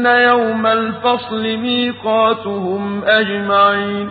إِنَّ يَوْمَ الْفَصْلِ مِيقَاتُهُمْ أَجْمَعِينَ